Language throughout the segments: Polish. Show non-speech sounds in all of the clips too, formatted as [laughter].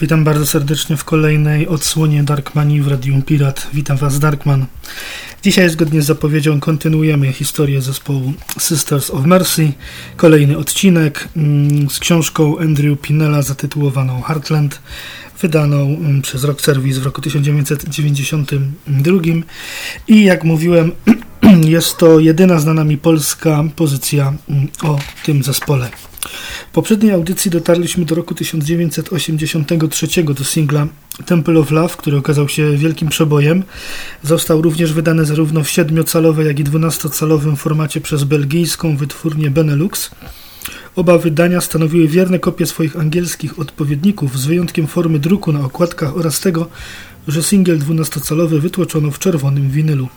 Witam bardzo serdecznie w kolejnej odsłonie Darkmanii w Radium Pirat. Witam Was, Darkman. Dzisiaj, zgodnie z zapowiedzią, kontynuujemy historię zespołu Sisters of Mercy. Kolejny odcinek mm, z książką Andrew Pinella zatytułowaną Heartland, wydaną mm, przez Rock Service w roku 1992. I jak mówiłem, [clears throat] jest to jedyna znana mi polska pozycja mm, o tym zespole. W poprzedniej audycji dotarliśmy do roku 1983 do singla Temple of Love, który okazał się wielkim przebojem. Został również wydany zarówno w 7-calowej, jak i 12-calowym formacie przez belgijską wytwórnię Benelux. Oba wydania stanowiły wierne kopie swoich angielskich odpowiedników, z wyjątkiem formy druku na okładkach oraz tego, że singiel 12-calowy wytłoczono w czerwonym winylu.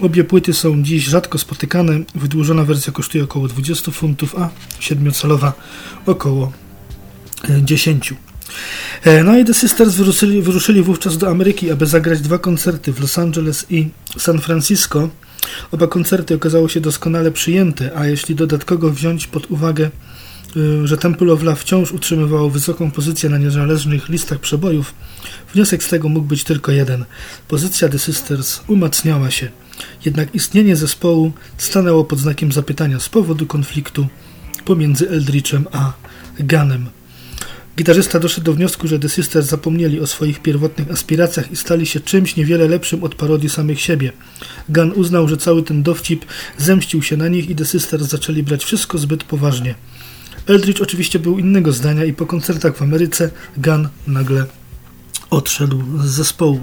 Obie płyty są dziś rzadko spotykane. Wydłużona wersja kosztuje około 20 funtów, a siedmiocalowa około 10. E, e, no i The Sisters wyruszyli, wyruszyli wówczas do Ameryki, aby zagrać dwa koncerty w Los Angeles i San Francisco. Oba koncerty okazały się doskonale przyjęte, a jeśli dodatkowo wziąć pod uwagę, e, że Temple of Love wciąż utrzymywało wysoką pozycję na niezależnych listach przebojów, wniosek z tego mógł być tylko jeden. Pozycja The Sisters umacniała się. Jednak istnienie zespołu stanęło pod znakiem zapytania z powodu konfliktu pomiędzy Eldritchem a Gunem. Gitarzysta doszedł do wniosku, że The Sisters zapomnieli o swoich pierwotnych aspiracjach i stali się czymś niewiele lepszym od parodii samych siebie. Gun uznał, że cały ten dowcip zemścił się na nich i The Sisters zaczęli brać wszystko zbyt poważnie. Eldritch oczywiście był innego zdania i po koncertach w Ameryce Gun nagle odszedł z zespołu.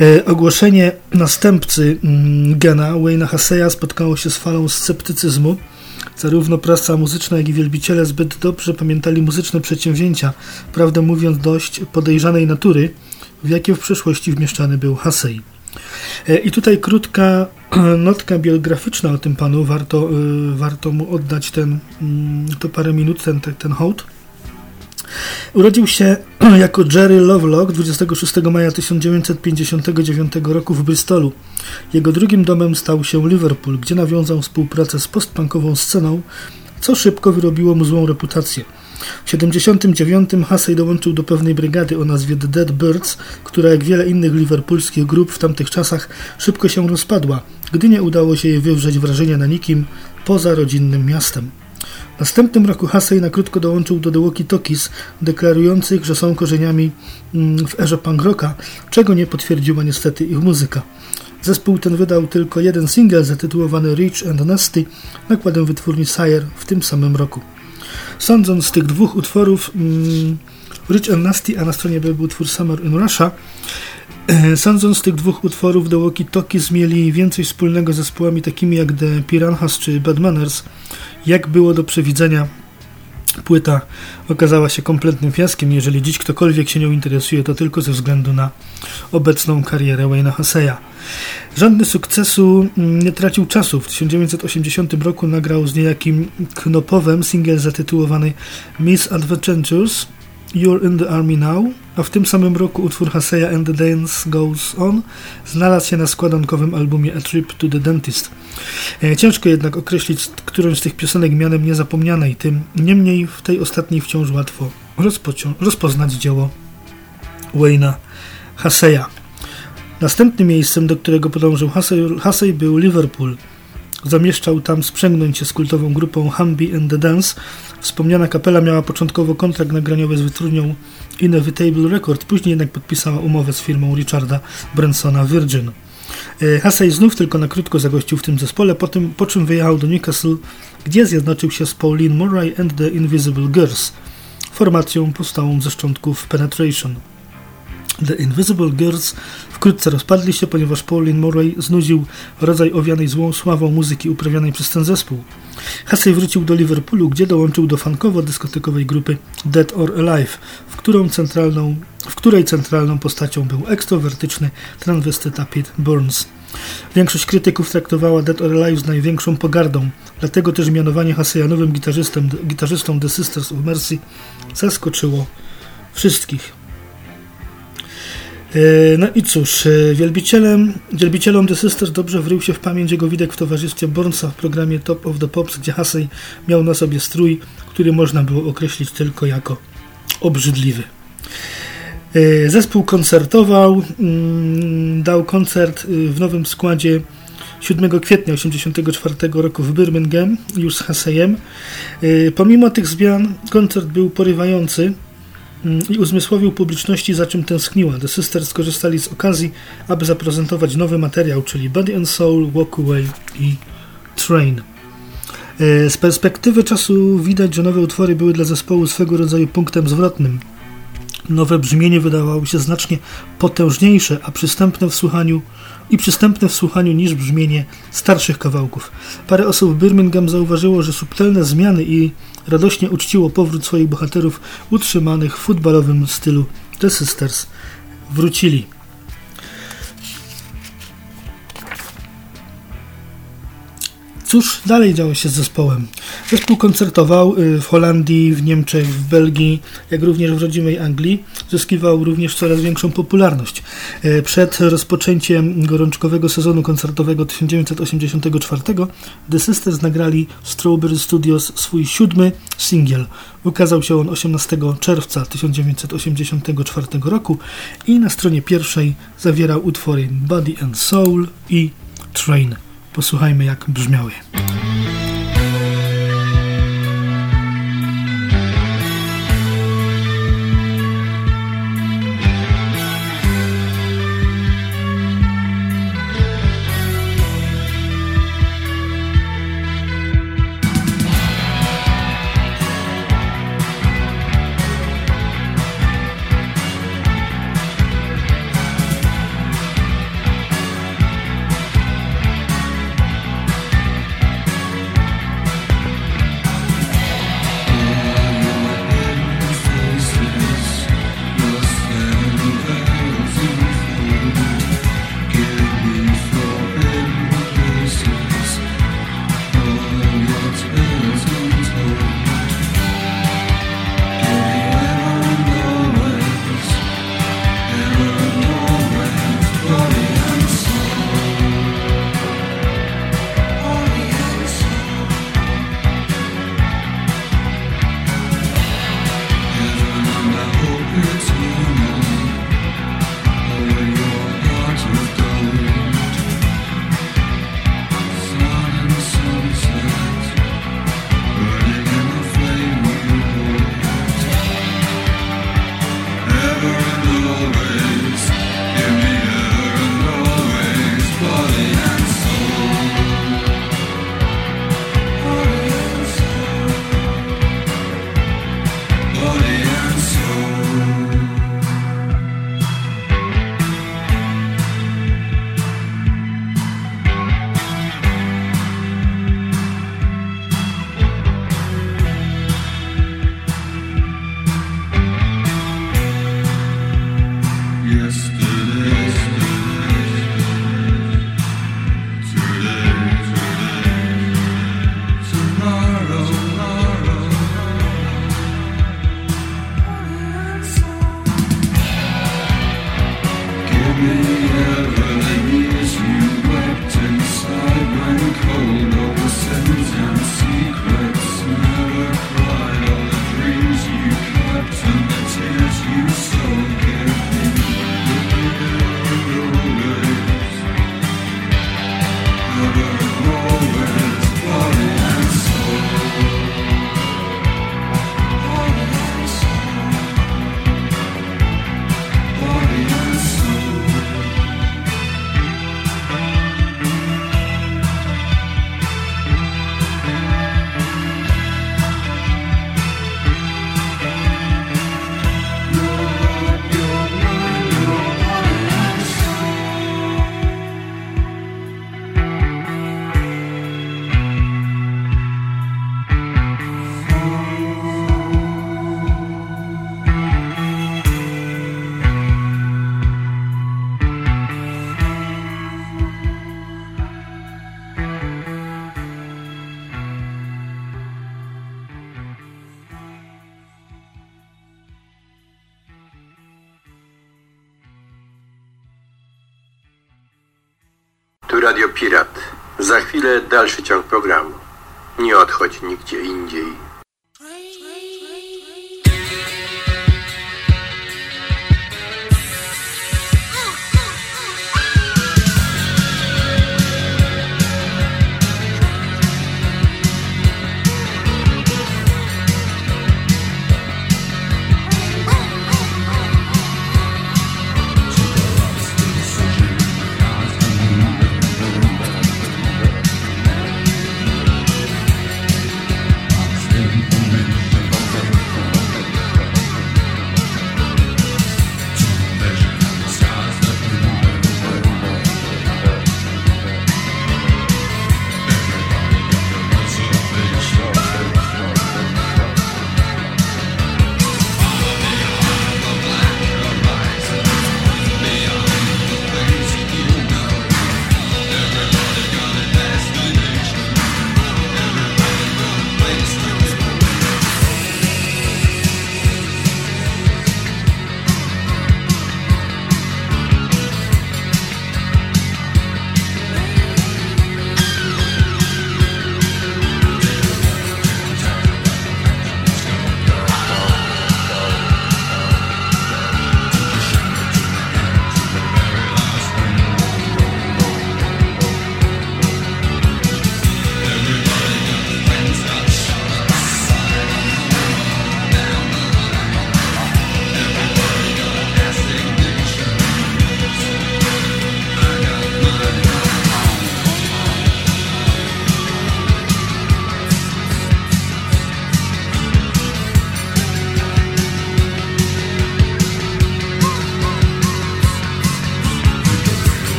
E, ogłoszenie następcy mm, Gena, Wayne'a Haseya, spotkało się z falą sceptycyzmu. Zarówno prasa muzyczna, jak i wielbiciele zbyt dobrze pamiętali muzyczne przedsięwzięcia, prawdę mówiąc dość podejrzanej natury, w jakie w przeszłości wmieszczany był Hasej. E, I tutaj krótka [clears throat] notka biograficzna o tym panu, warto, e, warto mu oddać ten, mm, to parę minut, ten, ten hołd. Urodził się [clears throat] jako Jerry Lovelock 26 maja 1959 roku w Bristolu. Jego drugim domem stał się Liverpool, gdzie nawiązał współpracę z postpunkową sceną, co szybko wyrobiło mu złą reputację. W 1979 Hussey dołączył do pewnej brygady o nazwie The Dead Birds, która jak wiele innych liverpoolskich grup w tamtych czasach szybko się rozpadła, gdy nie udało się jej wywrzeć wrażenia na nikim poza rodzinnym miastem. W następnym roku Hussey na krótko dołączył do The Walkie Talkies, deklarujących, że są korzeniami mm, w erze punk rocka, czego nie potwierdziła niestety ich muzyka. Zespół ten wydał tylko jeden single zatytułowany Rich and Nasty nakładem wytwórni Sire w tym samym roku. Sądząc z tych dwóch utworów, mm, Rich and Nasty, a na stronie był utwór Summer in Russia, [clears throat] Sądząc z tych dwóch utworów, The Walkie Talkies mieli więcej wspólnego z zespołami takimi jak The Piranhas czy Bad Manners, jak było do przewidzenia, płyta okazała się kompletnym fiaskiem. Jeżeli dziś ktokolwiek się nią interesuje, to tylko ze względu na obecną karierę Wayne'a Haseya. Żadny sukcesu mm, nie tracił czasu. W 1980 roku nagrał z niejakim Knopowem singiel zatytułowany Miss Adventures You're in the Army Now, a w tym samym roku utwór Haseya and the Dance Goes On znalazł się na składankowym albumie A Trip to the Dentist. E, ciężko jednak określić którąś z tych piosenek mianem niezapomnianej, tym niemniej w tej ostatniej wciąż łatwo rozpoznać dzieło Wayna Haseya. Następnym miejscem, do którego podążył Hasey był Liverpool. Zamieszczał tam sprzęgnąć się z kultową grupą Humby and the Dance. Wspomniana kapela miała początkowo kontrakt nagraniowy z wytwórnią Inevitable Record, później jednak podpisała umowę z firmą Richarda Bransona Virgin. E, Hasey znów tylko na krótko zagościł w tym zespole, po, tym, po czym wyjechał do Newcastle, gdzie zjednoczył się z Pauline Murray and the Invisible Girls, formacją powstałą ze szczątków Penetration. The Invisible Girls wkrótce rozpadli się, ponieważ Pauline Murray znudził rodzaj owianej złą sławą muzyki uprawianej przez ten zespół. Hussey wrócił do Liverpoolu, gdzie dołączył do funkowo-dyskotekowej grupy Dead or Alive, w, którą centralną, w której centralną postacią był ekstrowertyczny transwestyta Pete Burns. Większość krytyków traktowała Dead or Alive z największą pogardą, dlatego też mianowanie Hasseya nowym gitarzystą The Sisters of Mercy zaskoczyło wszystkich. E, no i cóż, e, wielbicielem, wielbicielom The Sisters dobrze wrył się w pamięć jego widok w towarzystwie Bornsa w programie Top of the Pops, gdzie Hasej miał na sobie strój, który można było określić tylko jako obrzydliwy. E, zespół koncertował, mm, dał koncert y, w nowym składzie 7 kwietnia 1984 roku w Birmingham, już z Hasejem. E, pomimo tych zmian koncert był porywający i uzmysłowił publiczności, za czym tęskniła. The Sisters skorzystali z okazji, aby zaprezentować nowy materiał, czyli Body and Soul, Walk Away i Train. E, z perspektywy czasu widać, że nowe utwory były dla zespołu swego rodzaju punktem zwrotnym. Nowe brzmienie wydawało się znacznie potężniejsze, a przystępne w słuchaniu i przystępne w słuchaniu niż brzmienie starszych kawałków. Parę osób w Birmingham zauważyło, że subtelne zmiany i radośnie uczciło powrót swoich bohaterów utrzymanych w futbalowym stylu The Sisters. Wrócili. Cóż dalej działo się z zespołem? Zespół koncertował y, w Holandii, w Niemczech, w Belgii, jak również w rodzimej Anglii. Zyskiwał również coraz większą popularność. Y, przed rozpoczęciem gorączkowego sezonu koncertowego 1984 The Sisters nagrali w Strawberry Studios swój siódmy singiel. Ukazał się on 18 czerwca 1984 roku i na stronie pierwszej zawierał utwory Body and Soul i Train. Posłuchajmy, jak brzmiały. Radio Pirat. Za chwilę dalszy ciąg programu. Nie odchodź nigdzie indziej.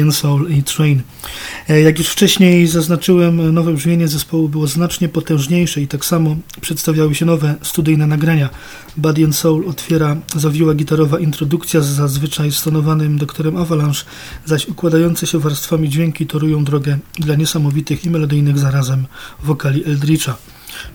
And Soul i Train. E, jak już wcześniej zaznaczyłem, nowe brzmienie zespołu było znacznie potężniejsze i tak samo przedstawiały się nowe studyjne nagrania. And Soul otwiera zawiła gitarowa introdukcja z zazwyczaj stonowanym doktorem Avalanche, zaś układające się warstwami dźwięki torują drogę dla niesamowitych i melodyjnych zarazem wokali Eldritcha.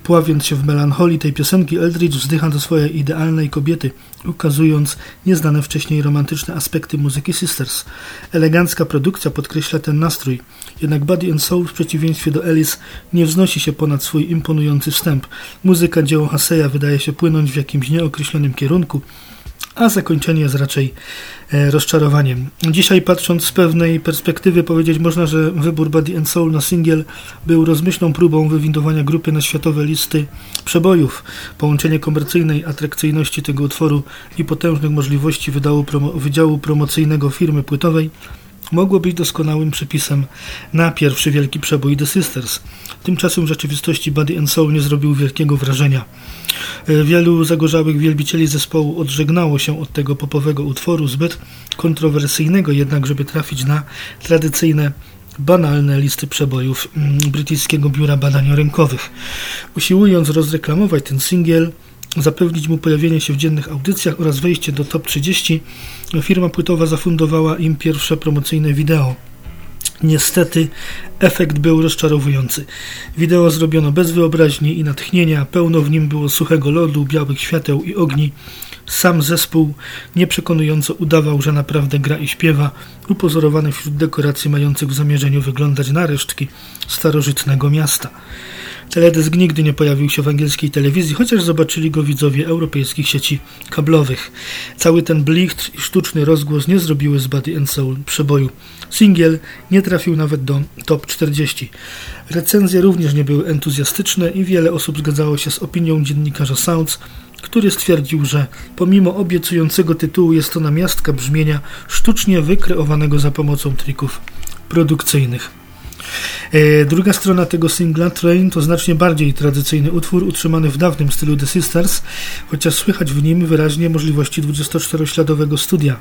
Pławiąc się w melancholii tej piosenki, Eldridge wzdycha do swojej idealnej kobiety, ukazując nieznane wcześniej romantyczne aspekty muzyki Sisters. Elegancka produkcja podkreśla ten nastrój, jednak Body and Soul w przeciwieństwie do Alice nie wznosi się ponad swój imponujący wstęp. Muzyka dzieło Haseya wydaje się płynąć w jakimś nieokreślonym kierunku, a zakończenie jest raczej e, rozczarowaniem. Dzisiaj patrząc z pewnej perspektywy powiedzieć można, że wybór Body and Soul na singiel był rozmyślną próbą wywindowania grupy na światowe listy przebojów. Połączenie komercyjnej atrakcyjności tego utworu i potężnych możliwości promo wydziału promocyjnego firmy płytowej mogło być doskonałym przepisem na pierwszy wielki przebój The Sisters. Tymczasem w rzeczywistości Body and Soul nie zrobił wielkiego wrażenia. E, wielu zagorzałych wielbicieli zespołu odżegnało się od tego popowego utworu, zbyt kontrowersyjnego jednak, żeby trafić na tradycyjne banalne listy przebojów mm, brytyjskiego biura badań rynkowych. Usiłując rozreklamować ten singiel, zapewnić mu pojawienie się w dziennych audycjach oraz wejście do top 30, firma płytowa zafundowała im pierwsze promocyjne wideo. Niestety efekt był rozczarowujący. Wideo zrobiono bez wyobraźni i natchnienia, pełno w nim było suchego lodu, białych świateł i ogni. Sam zespół nieprzekonująco udawał, że naprawdę gra i śpiewa, upozorowany wśród dekoracji mających w zamierzeniu wyglądać na resztki starożytnego miasta. Teledysk nigdy nie pojawił się w angielskiej telewizji, chociaż zobaczyli go widzowie europejskich sieci kablowych. Cały ten blichtr i sztuczny rozgłos nie zrobiły z Body and Soul przeboju. Singiel nie trafił nawet do top 40. Recenzje również nie były entuzjastyczne i wiele osób zgadzało się z opinią dziennikarza Sounds, który stwierdził, że pomimo obiecującego tytułu jest to namiastka brzmienia sztucznie wykreowanego za pomocą trików produkcyjnych. E, druga strona tego singla, Train, to znacznie bardziej tradycyjny utwór utrzymany w dawnym stylu The Sisters, chociaż słychać w nim wyraźnie możliwości 24-śladowego studia.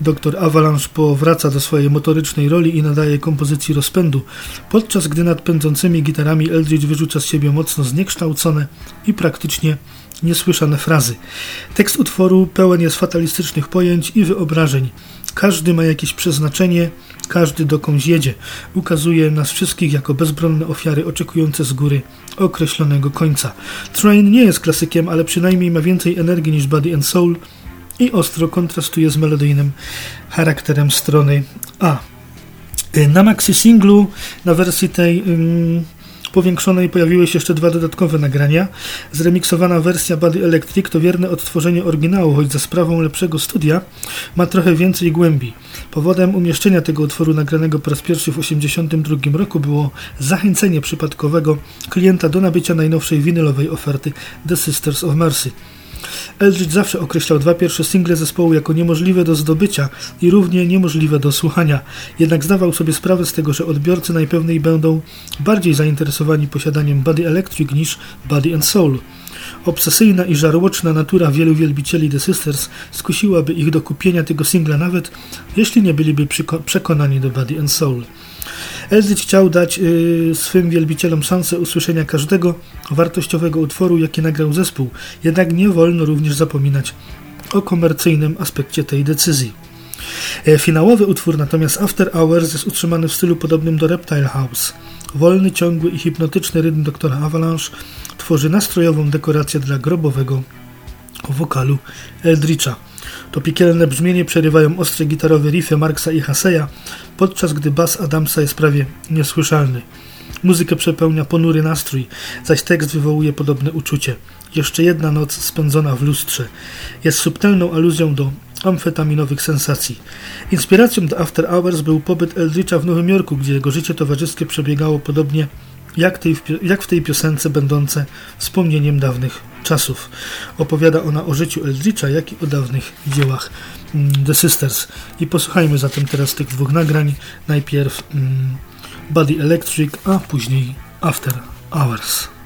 Doktor Avalanche powraca do swojej motorycznej roli i nadaje kompozycji rozpędu, podczas gdy nad pędzącymi gitarami Eldridge wyrzuca z siebie mocno zniekształcone i praktycznie niesłyszane frazy. Tekst utworu pełen jest fatalistycznych pojęć i wyobrażeń. Każdy ma jakieś przeznaczenie, każdy dokądś jedzie. Ukazuje nas wszystkich jako bezbronne ofiary oczekujące z góry określonego końca. Train nie jest klasykiem, ale przynajmniej ma więcej energii niż Body and Soul i ostro kontrastuje z melodyjnym charakterem strony A. Na maxi singlu, na wersji tej powiększonej pojawiły się jeszcze dwa dodatkowe nagrania. Zremiksowana wersja Body Electric to wierne odtworzenie oryginału, choć za sprawą lepszego studia ma trochę więcej głębi. Powodem umieszczenia tego utworu nagranego po raz pierwszy w 1982 roku było zachęcenie przypadkowego klienta do nabycia najnowszej winylowej oferty The Sisters of Mercy. Eldridge zawsze określał dwa pierwsze single zespołu jako niemożliwe do zdobycia i równie niemożliwe do słuchania. Jednak zdawał sobie sprawę z tego, że odbiorcy najpewniej będą bardziej zainteresowani posiadaniem Body Electric niż Body and Soul. Obsesyjna i żarłoczna natura wielu wielbicieli The Sisters skusiłaby ich do kupienia tego singla nawet jeśli nie byliby przekonani do Body and Soul. Eldridge chciał dać y, swym wielbicielom szansę usłyszenia każdego wartościowego utworu, jaki nagrał zespół, jednak nie wolno również zapominać o komercyjnym aspekcie tej decyzji. E, finałowy utwór natomiast After Hours jest utrzymany w stylu podobnym do Reptile House. Wolny, ciągły i hipnotyczny rytm doktora Avalanche tworzy nastrojową dekorację dla grobowego wokalu Eldritcha. To piekielne brzmienie przerywają ostre gitarowe riffy Marksa i Haseya, podczas gdy bas Adamsa jest prawie niesłyszalny. Muzykę przepełnia ponury nastrój, zaś tekst wywołuje podobne uczucie. Jeszcze jedna noc spędzona w lustrze jest subtelną aluzją do amfetaminowych sensacji. Inspiracją do After Hours był pobyt Eldritcha w Nowym Jorku, gdzie jego życie towarzyskie przebiegało podobnie jak, tej, jak w tej piosence będące wspomnieniem dawnych czasów. Opowiada ona o życiu Eldritcha, jak i o dawnych dziełach mm, The Sisters. I posłuchajmy zatem teraz tych dwóch nagrań. Najpierw mm, Body Electric, a później After Hours.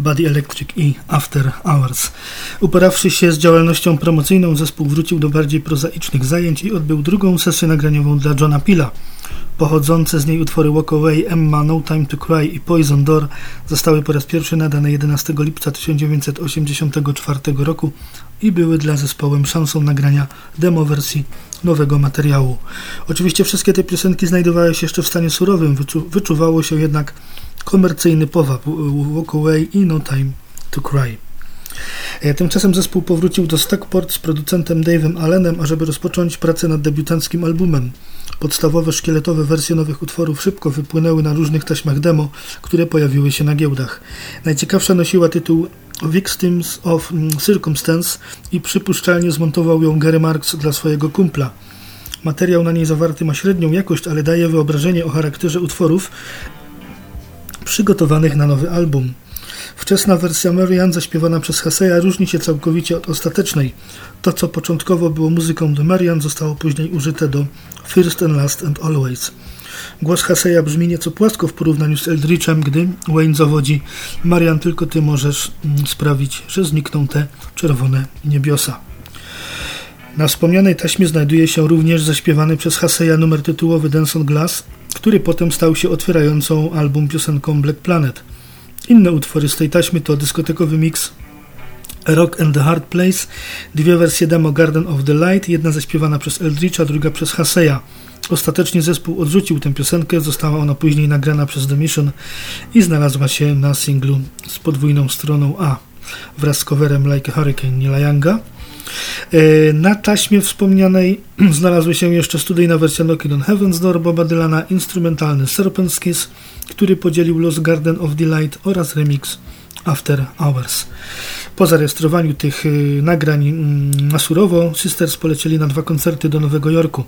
Body Electric i After Hours. Uporawszy się z działalnością promocyjną, zespół wrócił do bardziej prozaicznych zajęć i odbył drugą sesję nagraniową dla Johna Pilla. Pochodzące z niej utwory Walk Away, Emma, No Time to Cry i Poison Door zostały po raz pierwszy nadane 11 lipca 1984 roku i były dla zespołem szansą nagrania demo wersji nowego materiału. Oczywiście wszystkie te piosenki znajdowały się jeszcze w stanie surowym, wyczu wyczuwało się jednak komercyjny powab Walk Away i No Time to Cry. E, tymczasem zespół powrócił do Stockport z producentem Dave'em Allenem, ażeby rozpocząć pracę nad debiutanckim albumem. Podstawowe szkieletowe wersje nowych utworów szybko wypłynęły na różnych taśmach demo, które pojawiły się na giełdach. Najciekawsza nosiła tytuł Victims of mm, Circumstance i przypuszczalnie zmontował ją Gary Marks dla swojego kumpla. Materiał na niej zawarty ma średnią jakość, ale daje wyobrażenie o charakterze utworów przygotowanych na nowy album. Wczesna wersja Marian zaśpiewana przez Haseya różni się całkowicie od ostatecznej. To, co początkowo było muzyką do Marian, zostało później użyte do First and Last and Always. Głos Haseya brzmi nieco płasko w porównaniu z Eldritchem, gdy Wayne zawodzi Marian, tylko ty możesz mm, sprawić, że znikną te czerwone niebiosa. Na wspomnianej taśmie znajduje się również zaśpiewany przez Haseya numer tytułowy Dance on Glass, który potem stał się otwierającą album piosenką Black Planet. Inne utwory z tej taśmy to dyskotekowy mix Rock and the Hard Place, dwie wersje demo Garden of the Light, jedna zaśpiewana przez Eldritcha, druga przez Haseya. Ostatecznie zespół odrzucił tę piosenkę, została ona później nagrana przez The Mission i znalazła się na singlu z podwójną stroną A wraz z coverem Like a Hurricane Nila Younga. E, na taśmie wspomnianej [clears throat] znalazły się jeszcze studyjna wersja Knockin' on Heaven's Door Boba Dylana, instrumentalny Serpent's Kiss, który podzielił los Garden of Delight oraz remix After Hours. Po zarejestrowaniu tych y, nagrań mm, na surowo, Sisters polecieli na dwa koncerty do Nowego Jorku.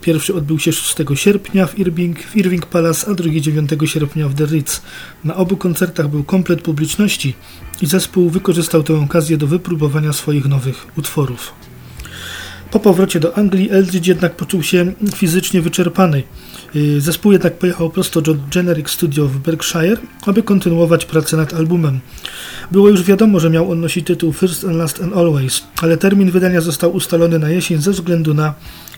Pierwszy odbył się 6 sierpnia w Irving, w Irving Palace, a drugi 9 sierpnia w The Ritz. Na obu koncertach był komplet publiczności i zespół wykorzystał tę okazję do wypróbowania swoich nowych utworów. Po powrocie do Anglii Eldridge jednak poczuł się fizycznie wyczerpany. Y, zespół jednak pojechał prosto do Generic Studio w Berkshire, aby kontynuować pracę nad albumem. Było już wiadomo, że miał on nosić tytuł First and Last and Always, ale termin wydania został ustalony na jesień ze względu na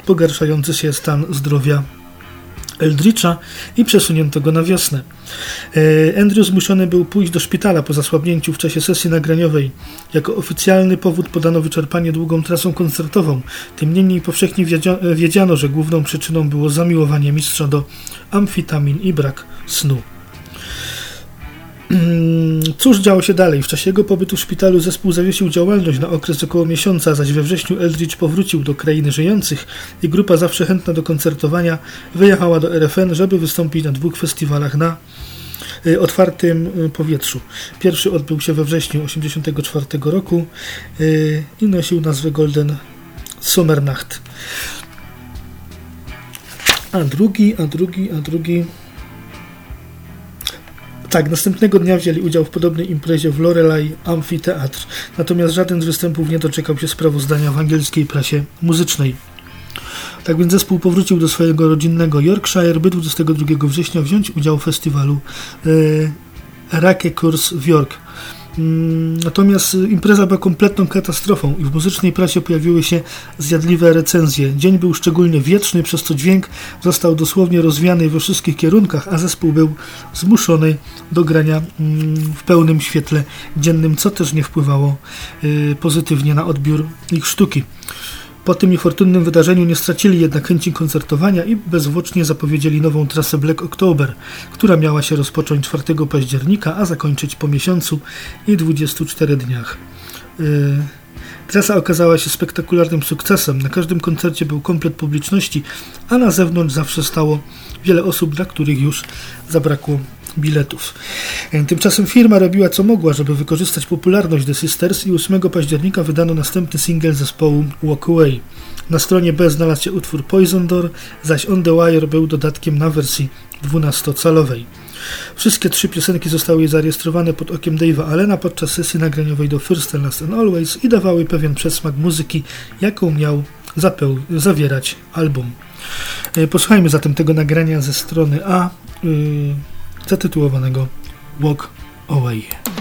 pogarszający się stan zdrowia Eldritcha i przesunięto go na wiosnę. E, Andrew zmuszony był pójść do szpitala po zasłabnięciu w czasie sesji nagraniowej. Jako oficjalny powód podano wyczerpanie długą trasą koncertową. Tym niemniej powszechnie wiedziano, że główną przyczyną było zamiłowanie mistrza do amfitamin i brak snu. Mm, cóż działo się dalej? W czasie jego pobytu w szpitalu zespół zawiesił działalność na okres około miesiąca, zaś we wrześniu Eldridge powrócił do krainy żyjących i grupa zawsze chętna do koncertowania wyjechała do RFN, żeby wystąpić na dwóch festiwalach na y, otwartym y, powietrzu. Pierwszy odbył się we wrześniu 1984 roku y, i nosił nazwę Golden Sommernacht. A drugi, a drugi, a drugi tak, następnego dnia wzięli udział w podobnej imprezie w Lorelei Amphitheatr, natomiast żaden z występów nie doczekał się sprawozdania w angielskiej prasie muzycznej. Tak więc zespół powrócił do swojego rodzinnego Yorkshire, by 22 września wziąć udział w festiwalu e, Rake w York. Mm, natomiast impreza była kompletną katastrofą i w muzycznej prasie pojawiły się zjadliwe recenzje. Dzień był szczególnie wietrzny, przez co dźwięk został dosłownie rozwiany we wszystkich kierunkach, a zespół był zmuszony do grania mm, w pełnym świetle dziennym, co też nie wpływało y, pozytywnie na odbiór ich sztuki. Po tym niefortunnym wydarzeniu nie stracili jednak chęci koncertowania i bezwłocznie zapowiedzieli nową trasę Black October, która miała się rozpocząć 4 października, a zakończyć po miesiącu i 24 dniach. Yy, trasa okazała się spektakularnym sukcesem. Na każdym koncercie był komplet publiczności, a na zewnątrz zawsze stało wiele osób, dla których już zabrakło biletów. E, tymczasem firma robiła co mogła, żeby wykorzystać popularność The Sisters i 8 października wydano następny singiel zespołu Walk Away. Na stronie B znalazł się utwór Poison Door, zaś On The Wire był dodatkiem na wersji 12-calowej. Wszystkie trzy piosenki zostały zarejestrowane pod okiem Dave'a Allena podczas sesji nagraniowej do First and Last and Always i dawały pewien przesmak muzyki, jaką miał zawierać album. E, posłuchajmy zatem tego nagrania ze strony A. Yy zatytułowanego Walk Away.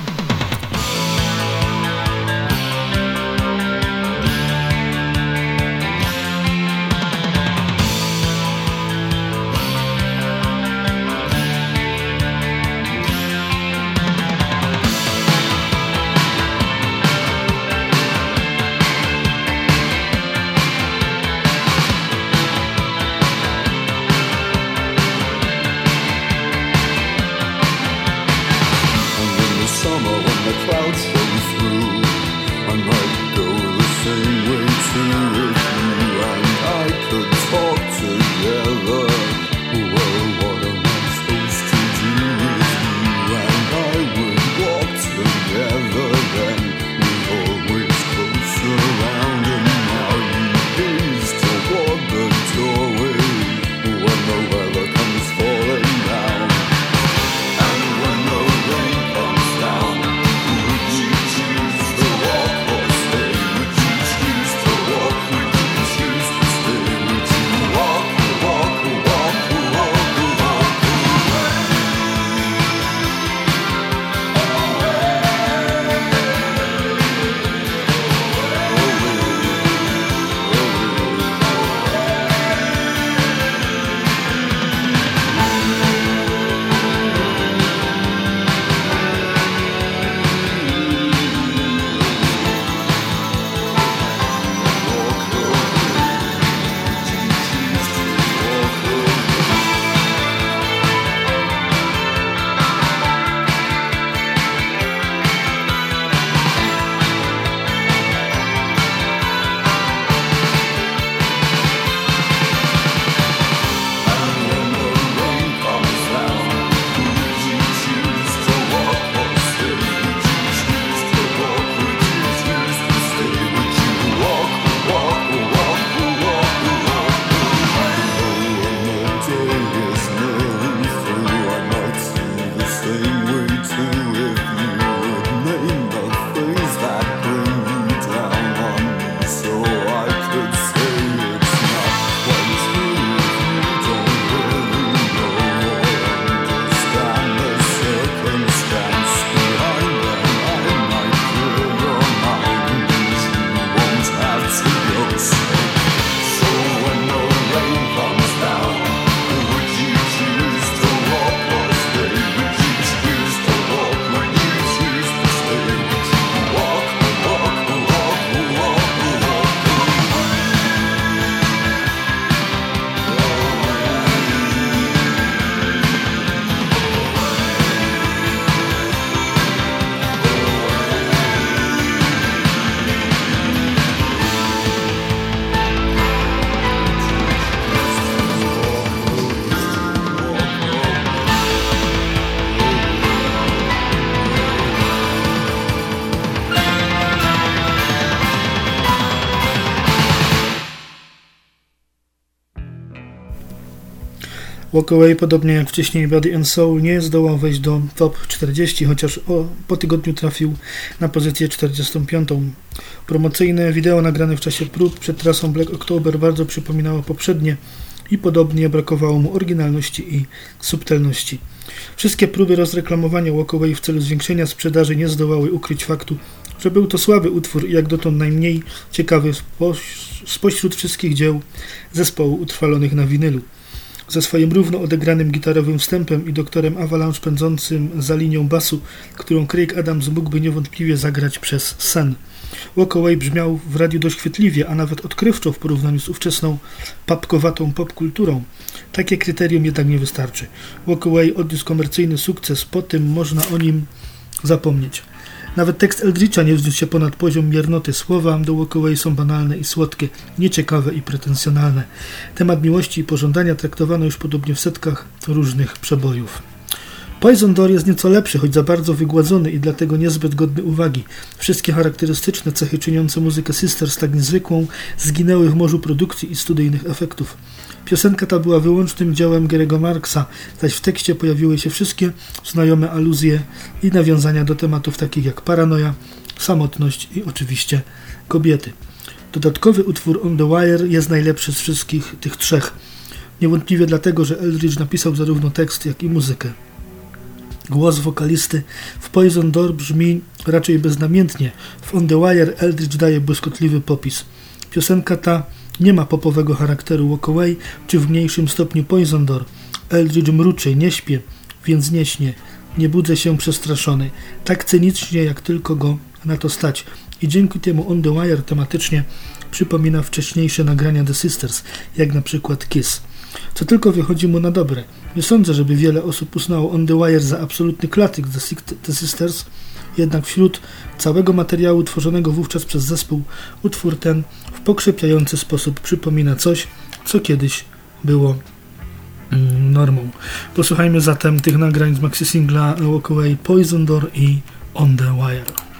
Walkaway, podobnie jak wcześniej Body and Soul, nie zdołał wejść do top 40, chociaż o, po tygodniu trafił na pozycję 45. Promocyjne wideo nagrane w czasie prób przed trasą Black October bardzo przypominało poprzednie i podobnie brakowało mu oryginalności i subtelności. Wszystkie próby rozreklamowania Walkaway w celu zwiększenia sprzedaży nie zdołały ukryć faktu, że był to słaby utwór i jak dotąd najmniej ciekawy spośród wszystkich dzieł zespołu utrwalonych na winylu ze swoim równo odegranym gitarowym wstępem i doktorem Avalanche pędzącym za linią basu, którą Craig Adams mógłby niewątpliwie zagrać przez sen. Walkaway brzmiał w radiu dość chwytliwie, a nawet odkrywczo w porównaniu z ówczesną papkowatą popkulturą. Takie kryterium jednak nie wystarczy. Walkaway odniósł komercyjny sukces, po tym można o nim zapomnieć. Nawet tekst Eldritcha nie wzniósł się ponad poziom miernoty. Słowa do Walkaway są banalne i słodkie, nieciekawe i pretensjonalne. Temat miłości i pożądania traktowano już podobnie w setkach różnych przebojów. Poison Door jest nieco lepszy, choć za bardzo wygładzony i dlatego niezbyt godny uwagi. Wszystkie charakterystyczne cechy czyniące muzykę Sisters tak niezwykłą zginęły w morzu produkcji i studyjnych efektów. Piosenka ta była wyłącznym dziełem Gerego Marksa, zaś w tekście pojawiły się wszystkie znajome aluzje i nawiązania do tematów takich jak paranoja, samotność i oczywiście kobiety. Dodatkowy utwór On The Wire jest najlepszy z wszystkich tych trzech. Niewątpliwie dlatego, że Eldridge napisał zarówno tekst, jak i muzykę. Głos wokalisty w Poison Door brzmi raczej beznamiętnie. W On The Wire Eldridge daje błyskotliwy popis. Piosenka ta nie ma popowego charakteru Walkaway czy w mniejszym stopniu Poison Door. Eldridge mruczy, nie śpię, więc nie śnie. Nie budzę się przestraszony. Tak cynicznie, jak tylko go na to stać. I dzięki temu On The Wire tematycznie przypomina wcześniejsze nagrania The Sisters, jak na przykład Kiss. Co tylko wychodzi mu na dobre. Nie sądzę, żeby wiele osób uznało On The Wire za absolutny klasyk The Sisters, jednak wśród całego materiału tworzonego wówczas przez zespół utwór ten w pokrzepiający sposób przypomina coś, co kiedyś było mm, normą. Posłuchajmy zatem tych nagrań z maxi singla Walk Away, Poison Door i On The Wire.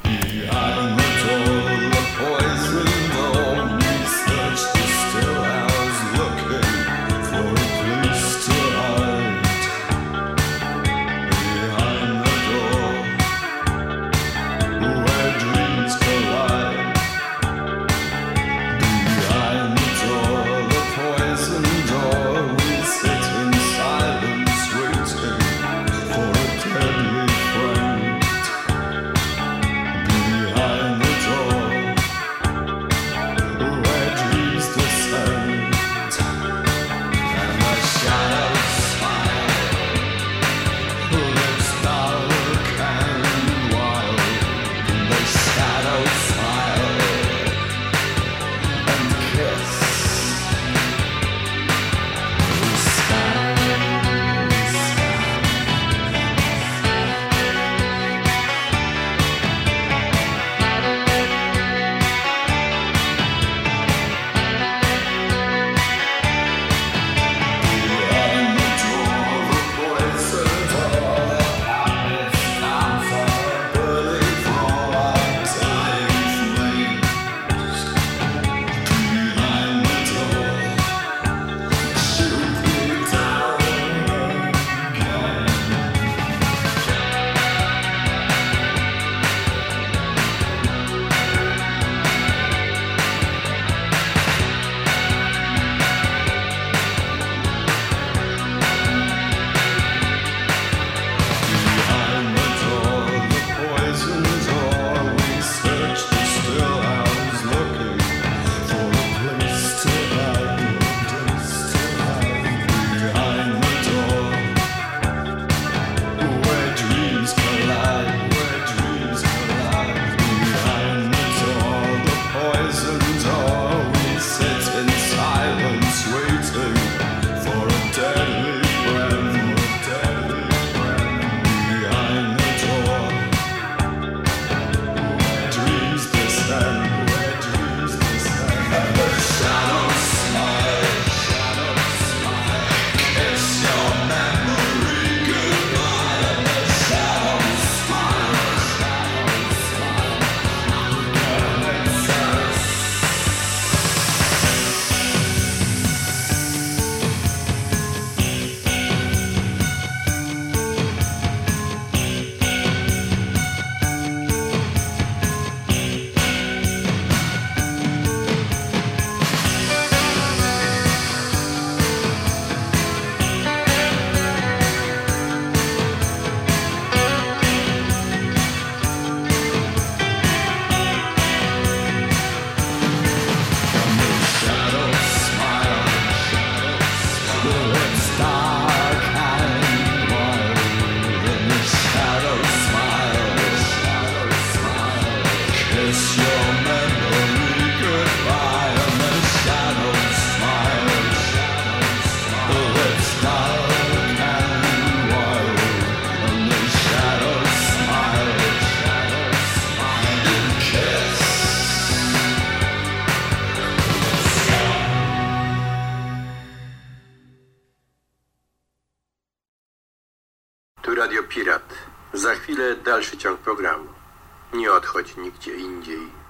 Dalszy ciąg programu. Nie odchodź nigdzie indziej.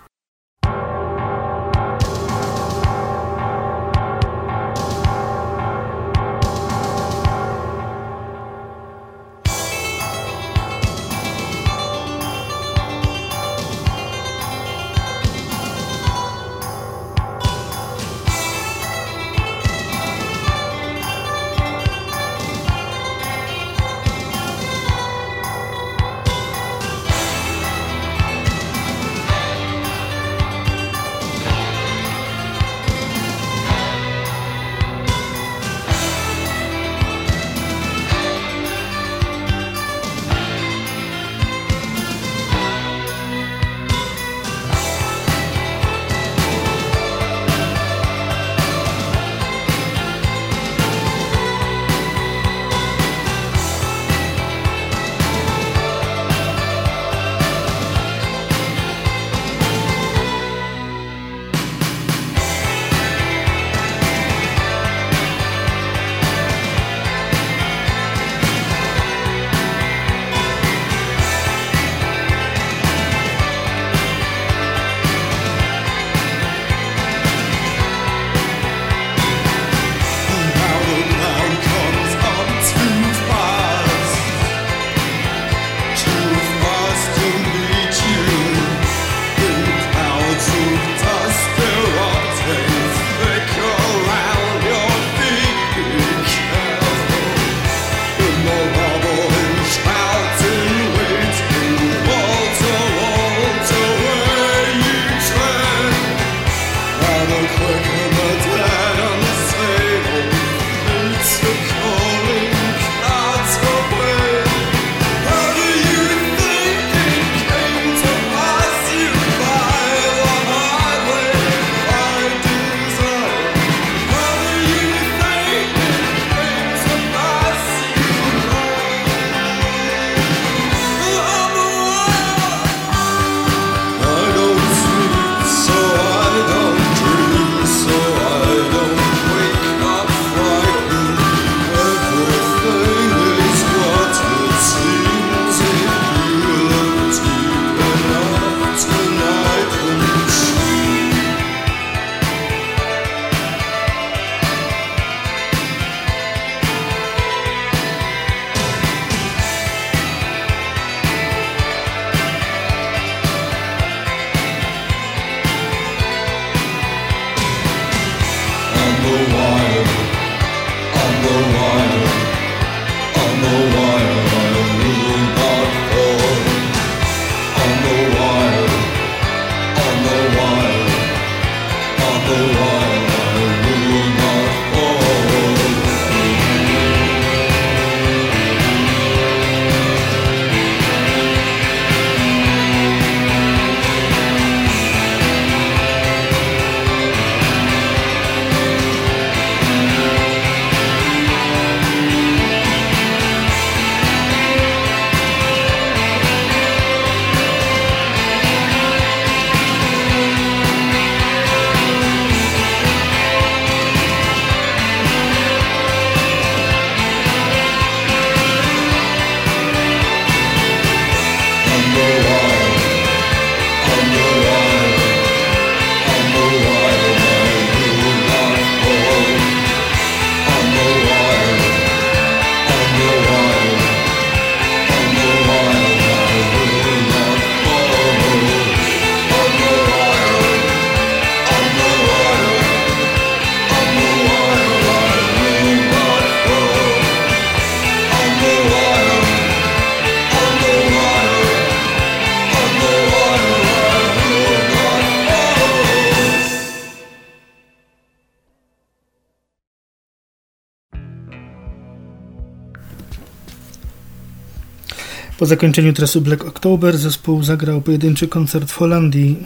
Po zakończeniu trasy Black October zespół zagrał pojedynczy koncert w Holandii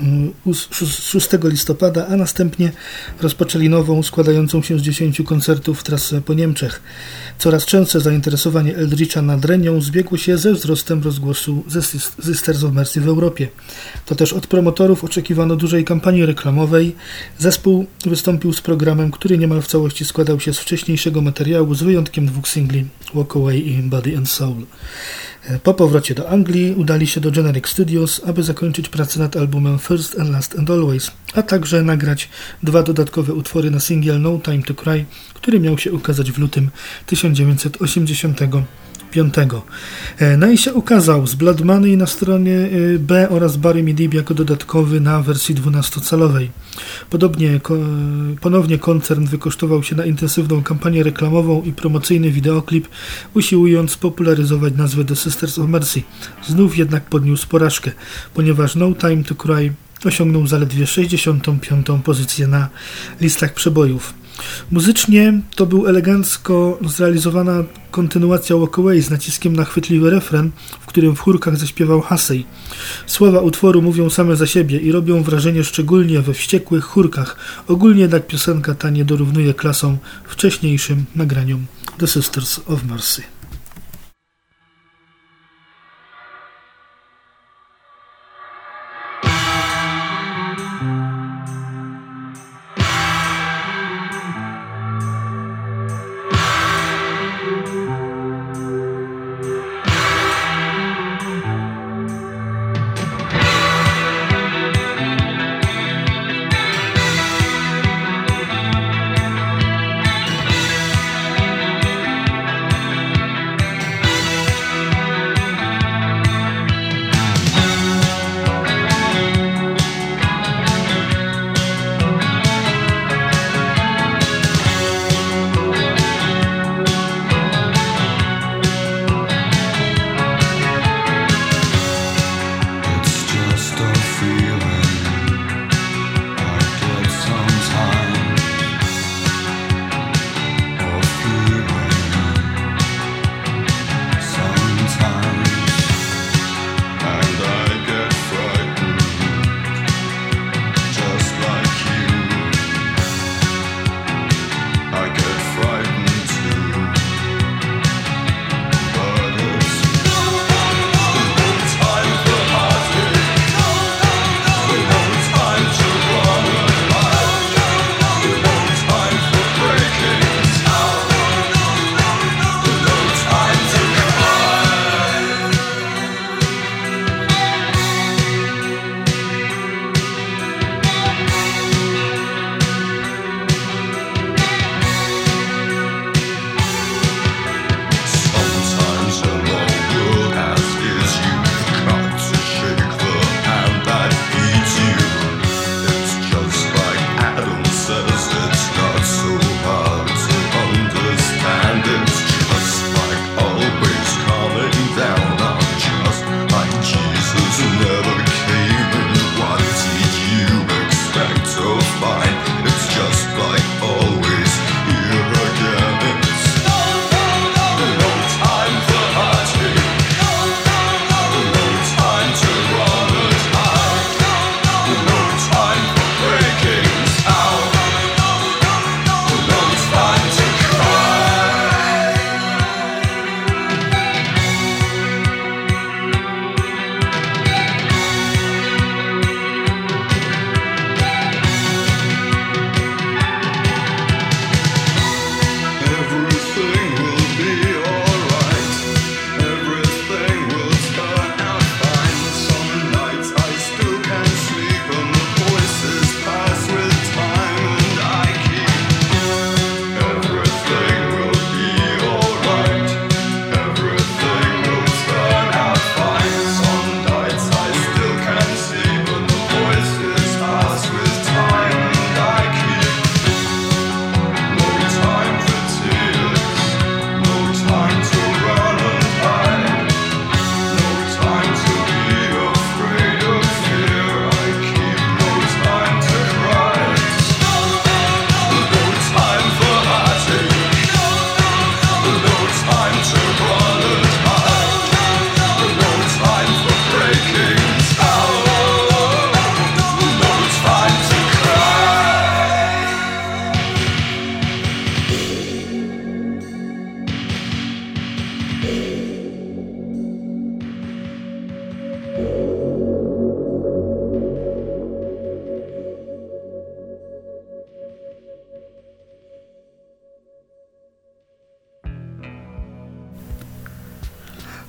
6 mm, listopada, a następnie rozpoczęli nową, składającą się z 10 koncertów trasę po Niemczech. Coraz częstsze zainteresowanie Eldritcha nad Renią zbiegło się ze wzrostem rozgłosu ze Sisters of Mercy w Europie. To też od promotorów oczekiwano dużej kampanii reklamowej. Zespół wystąpił z programem, który niemal w całości składał się z wcześniejszego materiału, z wyjątkiem dwóch singli Walk Away i Body and Soul. Po powrocie do Anglii udali się do Generic Studios, aby zakończyć pracę nad albumem First and Last and Always, a także nagrać dwa dodatkowe utwory na singiel No Time to Cry, który miał się ukazać w lutym 1980 5. E, no i się ukazał z Blood Money na stronie e, B oraz Barry Midib jako dodatkowy na wersji 12-calowej. Podobnie ponownie koncern wykosztował się na intensywną kampanię reklamową i promocyjny wideoklip, usiłując popularyzować nazwę The Sisters of Mercy. Znów jednak podniósł porażkę, ponieważ No Time to Cry osiągnął zaledwie 65. pozycję na listach przebojów. Muzycznie to był elegancko zrealizowana kontynuacja Walkaway z naciskiem na chwytliwy refren, w którym w chórkach zaśpiewał Hasej. Słowa utworu mówią same za siebie i robią wrażenie szczególnie we wściekłych chórkach. Ogólnie jednak piosenka ta nie dorównuje klasom wcześniejszym nagraniom The Sisters of Mercy.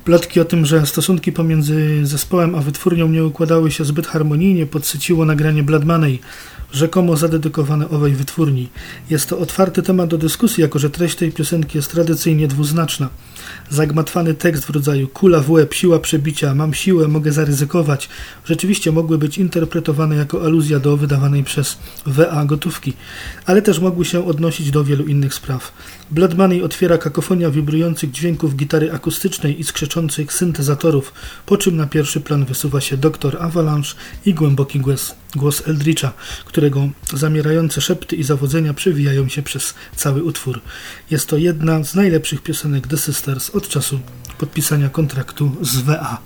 Plotki o tym, że stosunki pomiędzy zespołem a wytwórnią nie układały się zbyt harmonijnie, podsyciło nagranie Blood Money, rzekomo zadedykowane owej wytwórni. Jest to otwarty temat do dyskusji, jako że treść tej piosenki jest tradycyjnie dwuznaczna. Zagmatwany tekst w rodzaju kula w łeb, siła przebicia, mam siłę, mogę zaryzykować, rzeczywiście mogły być interpretowane jako aluzja do wydawanej przez WA gotówki, ale też mogły się odnosić do wielu innych spraw. Blood Money otwiera kakofonia wibrujących dźwięków gitary akustycznej i skrzeczących syntezatorów, po czym na pierwszy plan wysuwa się doktor Avalanche i głęboki głos, głos Eldritcha, którego zamierające szepty i zawodzenia przewijają się przez cały utwór. Jest to jedna z najlepszych piosenek The Od czasu podpisania kontraktu z WA.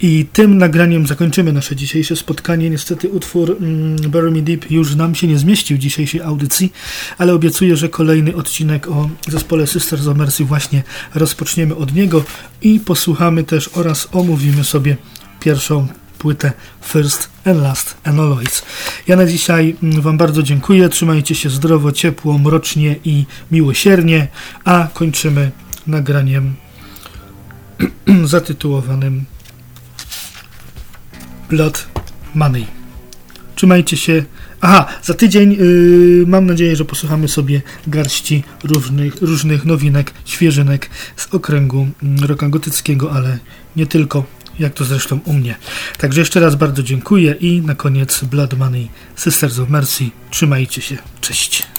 I tym nagraniem zakończymy nasze dzisiejsze spotkanie. Niestety utwór mm, Bury Me Deep już nam się nie zmieścił w dzisiejszej audycji, ale obiecuję, że kolejny odcinek o zespole Sisters of Mercy właśnie rozpoczniemy od niego i posłuchamy też oraz omówimy sobie pierwszą płytę First and Last and Always. Ja na dzisiaj mm, Wam bardzo dziękuję. Trzymajcie się zdrowo, ciepło, mrocznie i miłosiernie, a kończymy nagraniem [clears throat] zatytułowanym Blood Money. Trzymajcie się. Aha, za tydzień yy, mam nadzieję, że posłuchamy sobie garści różnych, różnych nowinek, świeżynek z okręgu mm, roka gotyckiego, ale nie tylko, jak to zresztą u mnie. Także jeszcze raz bardzo dziękuję i na koniec Blood Money Sisters of Mercy. Trzymajcie się. Cześć.